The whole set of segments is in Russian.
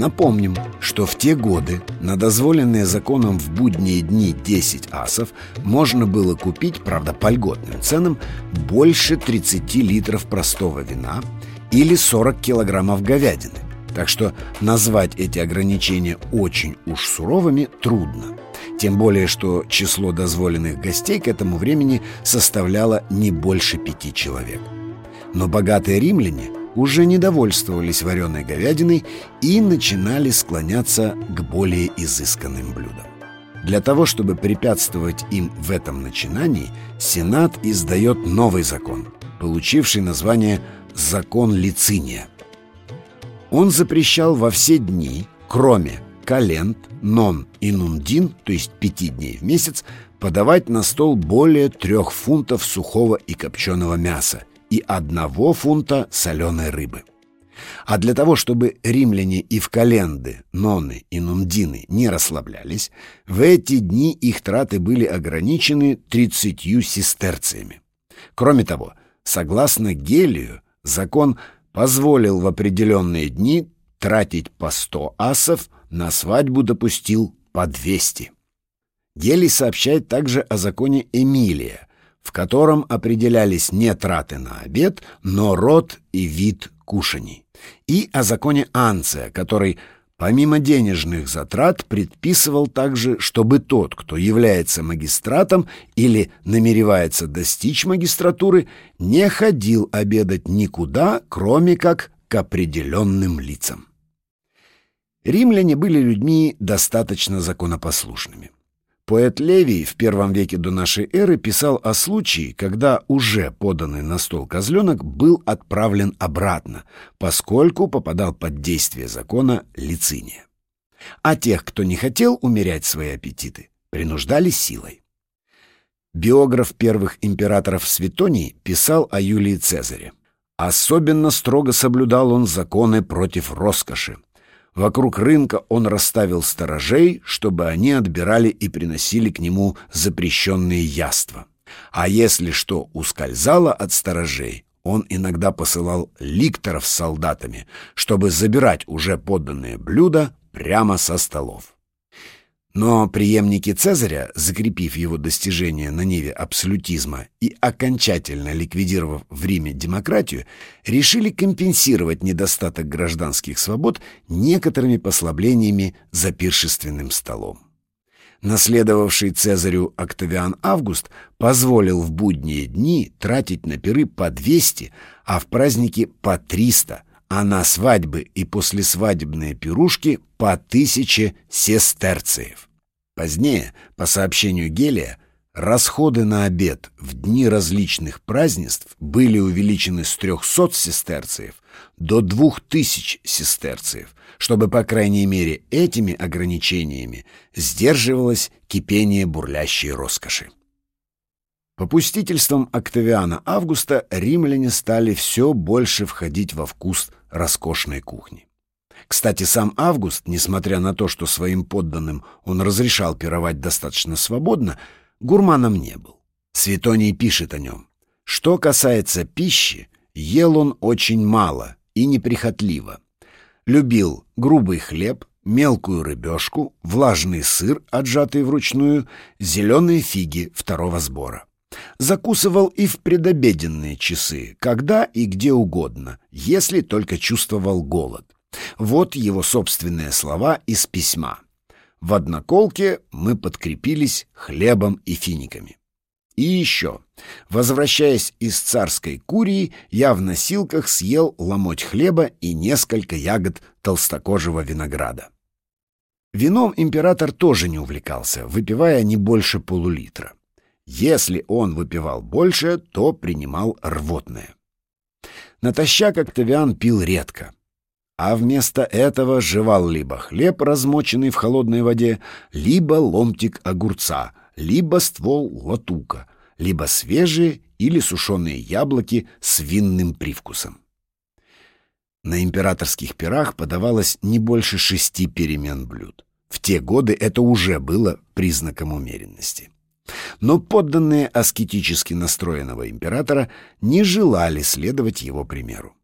Напомним, что в те годы на дозволенные законом в будние дни 10 асов можно было купить, правда по льготным ценам, больше 30 литров простого вина или 40 килограммов говядины. Так что назвать эти ограничения очень уж суровыми трудно. Тем более, что число дозволенных гостей к этому времени составляло не больше пяти человек. Но богатые римляне – уже не довольствовались вареной говядиной и начинали склоняться к более изысканным блюдам. Для того, чтобы препятствовать им в этом начинании, Сенат издает новый закон, получивший название «Закон Лициния». Он запрещал во все дни, кроме калент, нон и нундин, то есть пяти дней в месяц, подавать на стол более трех фунтов сухого и копченого мяса и одного фунта соленой рыбы. А для того, чтобы римляне и в календы, ноны и нундины не расслаблялись, в эти дни их траты были ограничены тридцатью сестерциями. Кроме того, согласно Гелию, закон позволил в определенные дни тратить по сто асов, на свадьбу допустил по двести. Гелий сообщает также о законе Эмилия, в котором определялись не траты на обед, но род и вид кушаний, и о законе Анция, который помимо денежных затрат предписывал также, чтобы тот, кто является магистратом или намеревается достичь магистратуры, не ходил обедать никуда, кроме как к определенным лицам. Римляне были людьми достаточно законопослушными. Поэт Левий в первом веке до нашей эры писал о случае, когда уже поданный на стол козленок был отправлен обратно, поскольку попадал под действие закона лициния. А тех, кто не хотел умерять свои аппетиты, принуждали силой. Биограф первых императоров Светоний писал о Юлии Цезаре. Особенно строго соблюдал он законы против роскоши, Вокруг рынка он расставил сторожей, чтобы они отбирали и приносили к нему запрещенные яства. А если что ускользало от сторожей, он иногда посылал ликторов с солдатами, чтобы забирать уже подданные блюда прямо со столов. Но преемники Цезаря, закрепив его достижения на ниве абсолютизма и окончательно ликвидировав в Риме демократию, решили компенсировать недостаток гражданских свобод некоторыми послаблениями за пиршественным столом. Наследовавший Цезарю Октавиан Август позволил в будние дни тратить на пиры по 200, а в праздники по 300, а на свадьбы и послесвадебные пирушки по тысяче сестерциев. Позднее, по сообщению Гелия, расходы на обед в дни различных празднеств были увеличены с 300 сестерциев до 2000 сестерциев, чтобы, по крайней мере, этими ограничениями сдерживалось кипение бурлящей роскоши. Попустительством Октавиана Августа римляне стали все больше входить во вкус роскошной кухни. Кстати, сам Август, несмотря на то, что своим подданным он разрешал пировать достаточно свободно, гурманом не был. Светоний пишет о нем. Что касается пищи, ел он очень мало и неприхотливо. Любил грубый хлеб, мелкую рыбешку, влажный сыр, отжатый вручную, зеленые фиги второго сбора. Закусывал и в предобеденные часы, когда и где угодно, если только чувствовал голод. Вот его собственные слова из письма. В одноколке мы подкрепились хлебом и финиками. И еще, возвращаясь из царской курии, я в носилках съел ломоть хлеба и несколько ягод толстокожего винограда. Вином император тоже не увлекался, выпивая не больше полулитра. Если он выпивал больше, то принимал рвотное. Натощак Октавиан пил редко, а вместо этого жевал либо хлеб, размоченный в холодной воде, либо ломтик огурца, либо ствол латука, либо свежие или сушеные яблоки с винным привкусом. На императорских пирах подавалось не больше шести перемен блюд. В те годы это уже было признаком умеренности. Но подданные аскетически настроенного императора не желали следовать его примеру.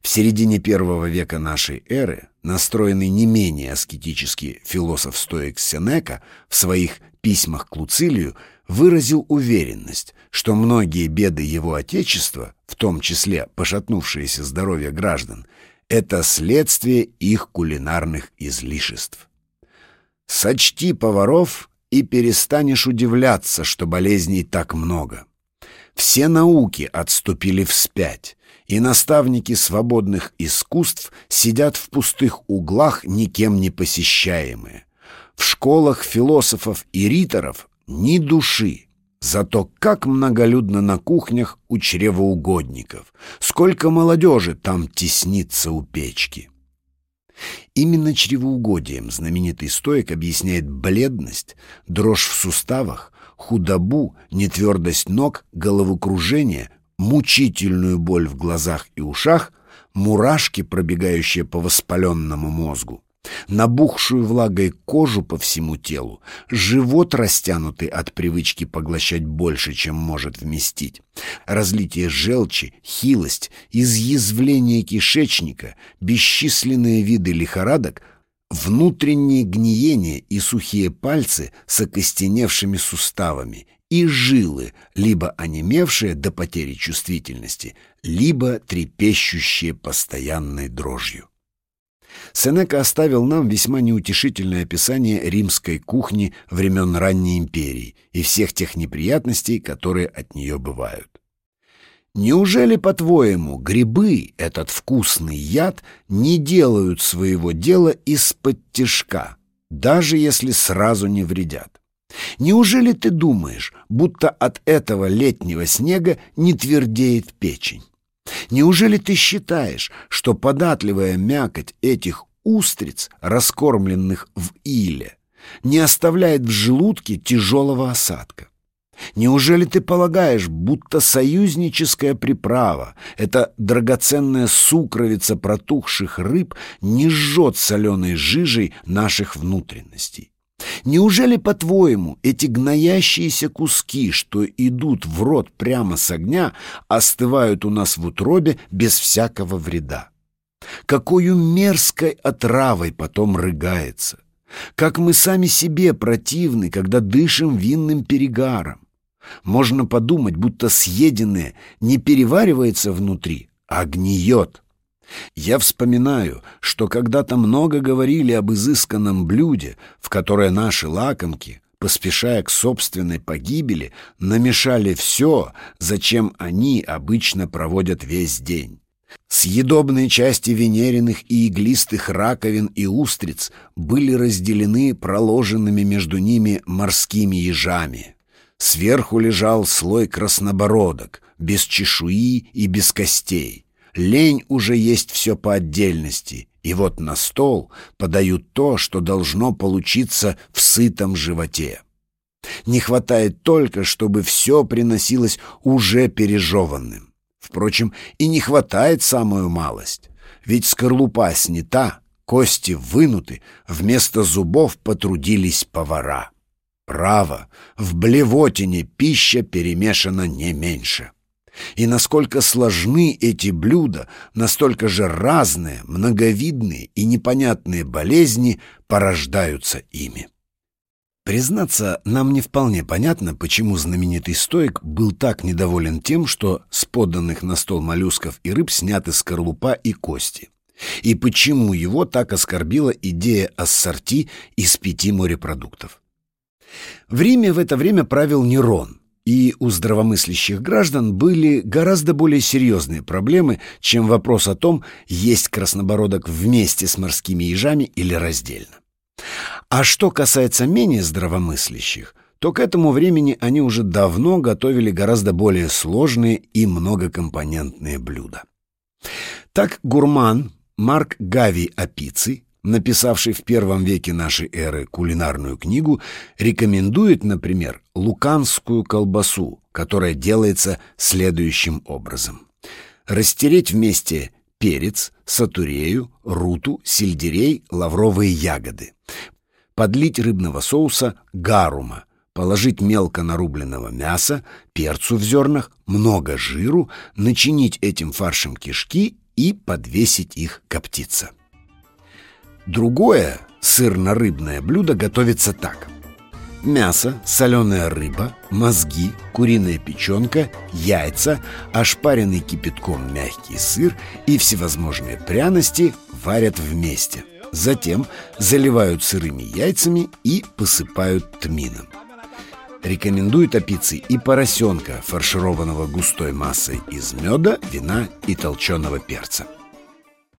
В середине первого века нашей эры настроенный не менее аскетический философ-стоик Сенека в своих письмах к Луцилию выразил уверенность, что многие беды его отечества, в том числе пошатнувшееся здоровье граждан, это следствие их кулинарных излишеств. Сочти поваров и перестанешь удивляться, что болезней так много. Все науки отступили вспять, и наставники свободных искусств сидят в пустых углах, никем не посещаемые. В школах философов и риторов ни души. Зато как многолюдно на кухнях у чревоугодников, сколько молодежи там теснится у печки. Именно чревоугодием знаменитый стоик объясняет бледность, дрожь в суставах, худобу, нетвердость ног, головокружение, мучительную боль в глазах и ушах, мурашки, пробегающие по воспаленному мозгу, набухшую влагой кожу по всему телу, живот растянутый от привычки поглощать больше, чем может вместить, разлитие желчи, хилость, изъязвление кишечника, бесчисленные виды лихорадок — внутреннее гниение и сухие пальцы с окостеневшими суставами и жилы, либо онемевшие до потери чувствительности, либо трепещущие постоянной дрожью. Сенека оставил нам весьма неутешительное описание римской кухни времен ранней империи и всех тех неприятностей, которые от нее бывают. Неужели, по-твоему, грибы, этот вкусный яд, не делают своего дела из-под тишка, даже если сразу не вредят? Неужели ты думаешь, будто от этого летнего снега не твердеет печень? Неужели ты считаешь, что податливая мякоть этих устриц, раскормленных в иле, не оставляет в желудке тяжелого осадка? Неужели ты полагаешь, будто союзническая приправа, эта драгоценная сукровица протухших рыб, не жжет соленой жижей наших внутренностей? Неужели, по-твоему, эти гноящиеся куски, что идут в рот прямо с огня, остывают у нас в утробе без всякого вреда? Какою мерзкой отравой потом рыгается? Как мы сами себе противны, когда дышим винным перегаром? Можно подумать, будто съеденное не переваривается внутри, а гниет. Я вспоминаю, что когда-то много говорили об изысканном блюде, в которое наши лакомки, поспешая к собственной погибели, намешали все, зачем они обычно проводят весь день. Съедобные части венериных и иглистых раковин и устриц были разделены проложенными между ними морскими ежами. Сверху лежал слой краснобородок, без чешуи и без костей. Лень уже есть все по отдельности, и вот на стол подают то, что должно получиться в сытом животе. Не хватает только, чтобы все приносилось уже пережеванным. Впрочем, и не хватает самую малость, ведь скорлупа снята, кости вынуты, вместо зубов потрудились повара. Право, в блевотине пища перемешана не меньше. И насколько сложны эти блюда, настолько же разные, многовидные и непонятные болезни порождаются ими. Признаться, нам не вполне понятно, почему знаменитый стоик был так недоволен тем, что с поданных на стол моллюсков и рыб сняты скорлупа и кости. И почему его так оскорбила идея ассорти из пяти морепродуктов. В Риме в это время правил Нерон, и у здравомыслящих граждан были гораздо более серьезные проблемы, чем вопрос о том, есть краснобородок вместе с морскими ежами или раздельно. А что касается менее здравомыслящих, то к этому времени они уже давно готовили гораздо более сложные и многокомпонентные блюда. Так гурман Марк Гави Апици написавший в первом веке нашей эры кулинарную книгу, рекомендует, например, луканскую колбасу, которая делается следующим образом. Растереть вместе перец, сатурею, руту, сельдерей, лавровые ягоды. Подлить рыбного соуса гарума, положить мелко нарубленного мяса, перцу в зернах, много жиру, начинить этим фаршем кишки и подвесить их коптиться. Другое сырно-рыбное блюдо готовится так. Мясо, соленая рыба, мозги, куриная печенка, яйца, ошпаренный кипятком мягкий сыр и всевозможные пряности варят вместе. Затем заливают сырыми яйцами и посыпают тмином. Рекомендуют опицы и поросенка, фаршированного густой массой из меда, вина и толченого перца.